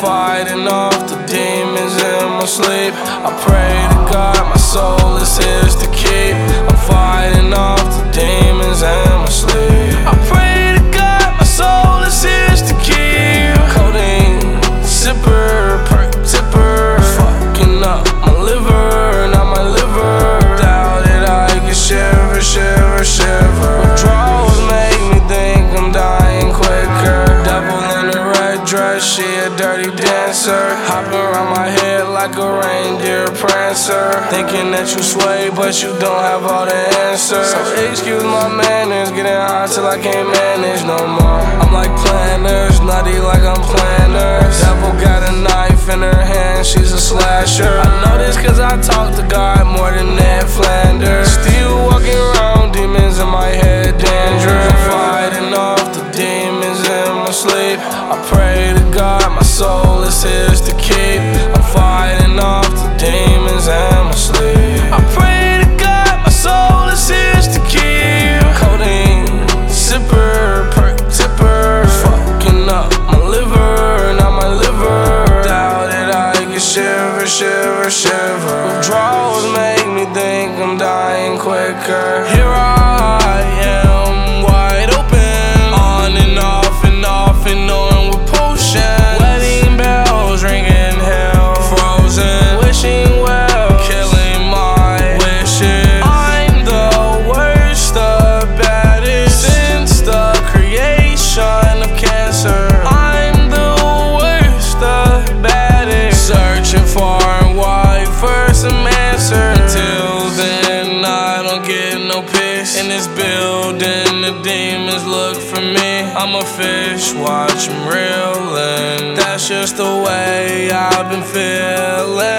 fighting off the demons in my sleep. I pray to God my soul is His to keep. I'm fighting off the demons in my sleep. I pray to God my soul is His to keep. Codeine, zipper, perk, zipper. Fucking up my liver, not my liver. Doubt it, I can shiver, shiver, shiver. Withdrawals make me think I'm dying quicker. Devil in a red dress, she dirty dancer. Hopping around my head like a reindeer prancer. Thinking that you sway, but you don't have all the answers. So excuse my manners, getting high till I can't manage no more. I'm like Planters, nutty like I'm Planters. Devil got a knife in her hand, she's a slasher. I know this cause I talk to God more than Ned Flanders. My soul is His to keep. I'm fighting off the demons in my sleep. I pray to God, my soul is His to keep. Codeine, zipper, perk, zipper. Fucking up my liver, not my liver. Doubt it, I can shiver, shiver, shiver. Withdrawals make me think I'm dying quicker. Here piss in this building. The demons look for me. I'm a fish, watch 'em reeling. That's just the way I've been feeling.